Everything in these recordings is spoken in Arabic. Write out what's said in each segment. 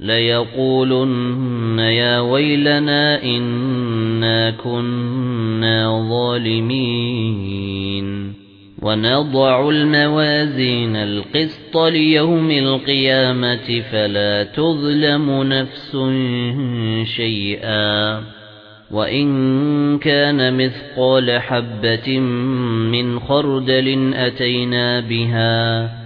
لَيَقُولُنَّ يَا وَيْلَنَا إِنَّا كُنَّا ظَالِمِينَ. وَنَضَعُ الْمَوَازِينَ الْقِسْطَ لِيَوْمِ الْقِيَامَةِ فَلَا تُظْلَمُ نَفْسٌ شَيْئًا. وَإِن كَانَ مِثْقَالَ حَبَّةٍ مِّنْ خَرْدَلٍ أَتَيْنَا بِهَا.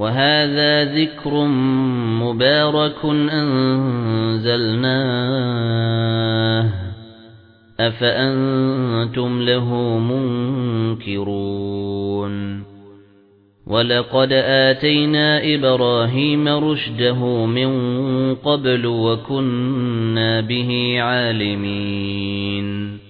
وَهَذَا ذِكْرٌ مُبَارَكٌ أَنزَلْنَاهُ. أَفَأَنتُمْ لَهُ مُنكِرُونَ. وَلَقَدْ آتَيْنَا إِبْرَاهِيمَ رُشْدَهُ مِنْ قَبْلُ وَكُنَّا بِهِ عَالِمِينَ.